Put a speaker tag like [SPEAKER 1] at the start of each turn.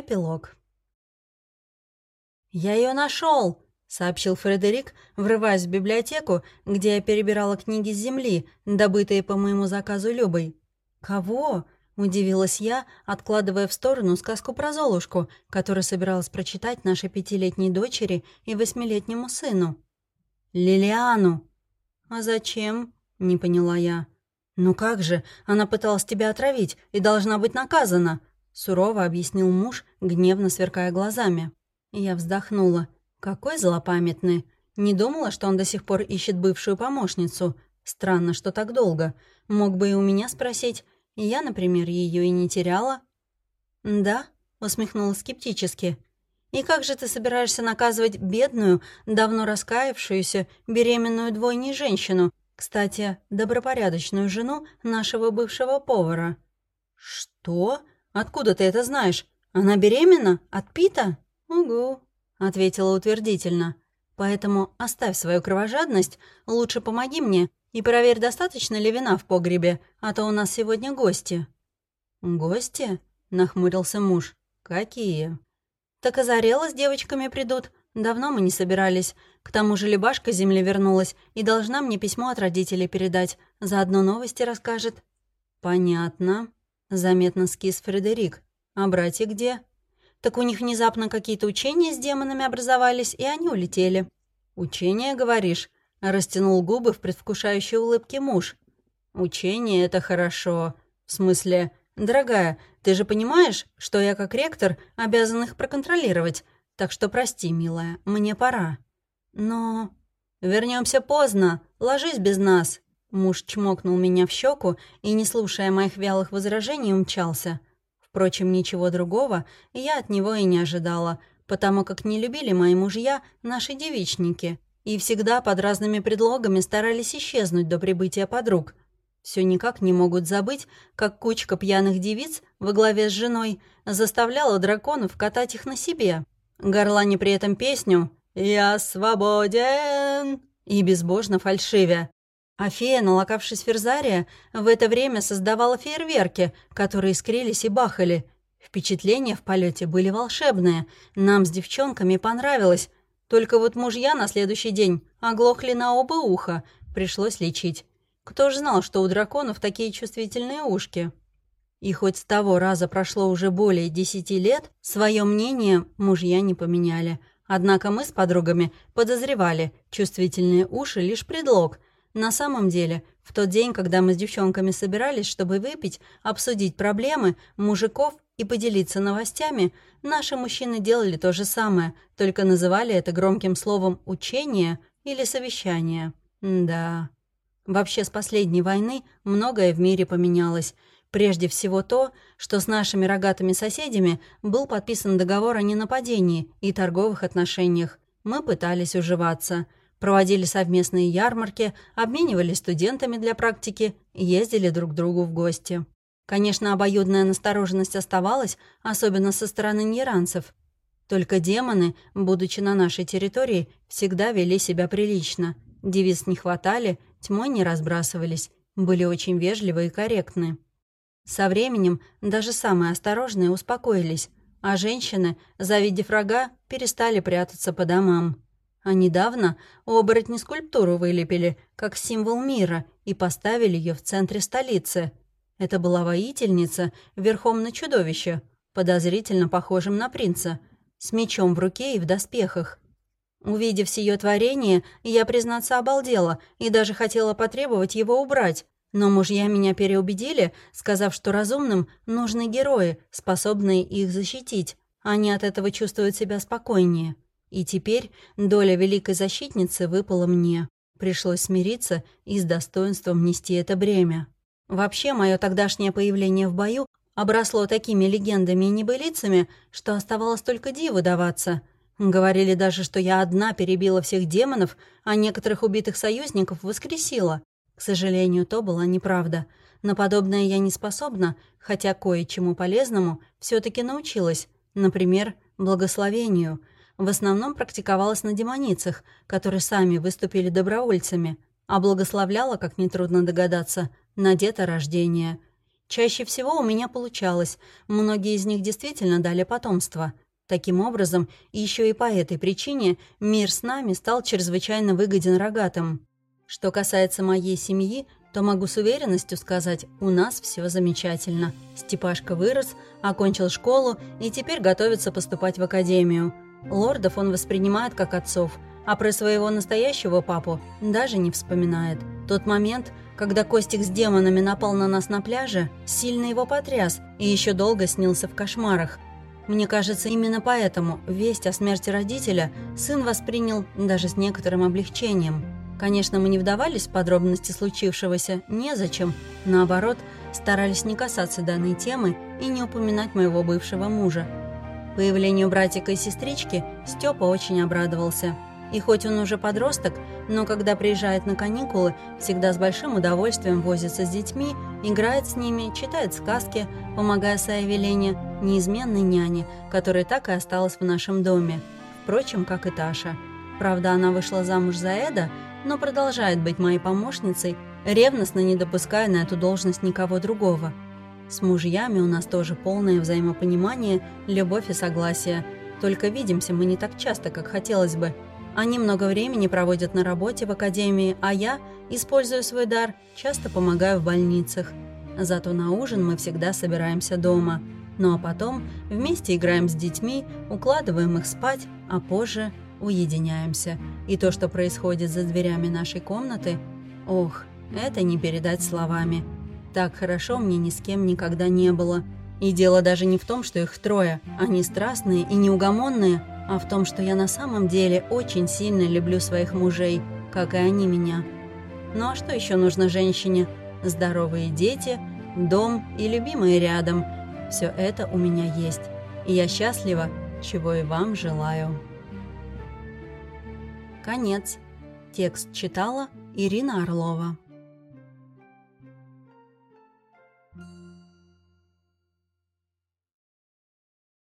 [SPEAKER 1] Эпилог. «Я ее нашел!» — сообщил Фредерик, врываясь в библиотеку, где я перебирала книги с земли, добытые по моему заказу Любой. «Кого?» — удивилась я, откладывая в сторону сказку про Золушку, которую собиралась прочитать нашей пятилетней дочери и восьмилетнему сыну. «Лилиану!» «А зачем?» — не поняла я. «Ну как же, она пыталась тебя отравить и должна быть наказана!» — сурово объяснил муж, гневно сверкая глазами. Я вздохнула. «Какой злопамятный! Не думала, что он до сих пор ищет бывшую помощницу. Странно, что так долго. Мог бы и у меня спросить, я, например, ее и не теряла». «Да», — усмехнула скептически. «И как же ты собираешься наказывать бедную, давно раскаявшуюся, беременную двойней женщину, кстати, добропорядочную жену нашего бывшего повара?» «Что? Откуда ты это знаешь? Она беременна? От Пита?» «Угу», — ответила утвердительно. «Поэтому оставь свою кровожадность, лучше помоги мне и проверь, достаточно ли вина в погребе, а то у нас сегодня гости». «Гости?» — нахмурился муж. «Какие?» «Так озарело с девочками придут. Давно мы не собирались. К тому же Лебашка с земли вернулась и должна мне письмо от родителей передать. Заодно новости расскажет». «Понятно», — заметно скис Фредерик. «А братья где?» «Так у них внезапно какие-то учения с демонами образовались, и они улетели». «Учения, говоришь?» Растянул губы в предвкушающей улыбке муж. «Учение — это хорошо. В смысле, дорогая, ты же понимаешь, что я как ректор обязан их проконтролировать, так что прости, милая, мне пора». «Но...» Вернемся поздно, ложись без нас». Муж чмокнул меня в щеку и, не слушая моих вялых возражений, умчался. Впрочем, ничего другого я от него и не ожидала, потому как не любили мои мужья наши девичники и всегда под разными предлогами старались исчезнуть до прибытия подруг. Все никак не могут забыть, как кучка пьяных девиц во главе с женой заставляла драконов катать их на себе. Горлани при этом песню «Я свободен» и безбожно фальшивя. А фея, налокавшись Ферзария, в это время создавала фейерверки, которые искрились и бахали. Впечатления в полете были волшебные. Нам с девчонками понравилось, только вот мужья на следующий день оглохли на оба уха, пришлось лечить. Кто ж знал, что у драконов такие чувствительные ушки? И хоть с того раза прошло уже более десяти лет, свое мнение мужья не поменяли. Однако мы с подругами подозревали, чувствительные уши — лишь предлог. На самом деле, в тот день, когда мы с девчонками собирались, чтобы выпить, обсудить проблемы, мужиков и поделиться новостями, наши мужчины делали то же самое, только называли это громким словом «учение» или «совещание». да. Вообще, с последней войны многое в мире поменялось. Прежде всего то, что с нашими рогатыми соседями был подписан договор о ненападении и торговых отношениях. Мы пытались уживаться. Проводили совместные ярмарки, обменивались студентами для практики ездили друг к другу в гости. Конечно, обоюдная настороженность оставалась, особенно со стороны нейранцев. Только демоны, будучи на нашей территории, всегда вели себя прилично. Девиз не хватали, тьмой не разбрасывались, были очень вежливы и корректны. Со временем даже самые осторожные успокоились, а женщины, завидев врага, перестали прятаться по домам. А недавно оборотни скульптуру вылепили, как символ мира, и поставили ее в центре столицы – это была воительница верхом на чудовище, подозрительно похожим на принца, с мечом в руке и в доспехах. Увидев сие творение, я, признаться, обалдела и даже хотела потребовать его убрать, но мужья меня переубедили, сказав, что разумным нужны герои, способные их защитить. Они от этого чувствуют себя спокойнее. И теперь доля великой защитницы выпала мне. Пришлось смириться и с достоинством нести это бремя. Вообще, мое тогдашнее появление в бою обросло такими легендами и небылицами, что оставалось только диву даваться. Говорили даже, что я одна перебила всех демонов, а некоторых убитых союзников воскресила. К сожалению, то была неправда. На подобное я не способна, хотя кое-чему полезному все таки научилась. Например, благословению. В основном практиковалась на демоницах, которые сами выступили добровольцами, а благословляла, как нетрудно догадаться – на деторождение. Чаще всего у меня получалось. Многие из них действительно дали потомство. Таким образом, еще и по этой причине мир с нами стал чрезвычайно выгоден рогатым. Что касается моей семьи, то могу с уверенностью сказать, у нас все замечательно. Степашка вырос, окончил школу и теперь готовится поступать в академию. Лордов он воспринимает как отцов, а про своего настоящего папу даже не вспоминает. Тот момент, когда Костик с демонами напал на нас на пляже, сильно его потряс и еще долго снился в кошмарах. Мне кажется, именно поэтому весть о смерти родителя сын воспринял даже с некоторым облегчением. Конечно, мы не вдавались в подробности случившегося, незачем. Наоборот, старались не касаться данной темы и не упоминать моего бывшего мужа. Появлению братика и сестрички Степа очень обрадовался. И хоть он уже подросток, но когда приезжает на каникулы, всегда с большим удовольствием возится с детьми, играет с ними, читает сказки, помогая Сае Лене, неизменной няне, которая так и осталась в нашем доме. Впрочем, как и Таша. Правда, она вышла замуж за Эда – но продолжает быть моей помощницей, ревностно не допуская на эту должность никого другого. С мужьями у нас тоже полное взаимопонимание, любовь и согласие. Только видимся мы не так часто, как хотелось бы. Они много времени проводят на работе в академии, а я, используя свой дар, часто помогаю в больницах. Зато на ужин мы всегда собираемся дома. Ну а потом вместе играем с детьми, укладываем их спать, а позже уединяемся. И то, что происходит за дверями нашей комнаты, ох, это не передать словами. Так хорошо мне ни с кем никогда не было. И дело даже не в том, что их трое, они страстные и неугомонные, а в том, что я на самом деле очень сильно люблю своих мужей, как и они меня. Ну а что еще нужно женщине? Здоровые дети, дом и любимые рядом. Все это у меня есть. И я счастлива, чего и вам желаю. Конец. Текст читала Ирина Орлова.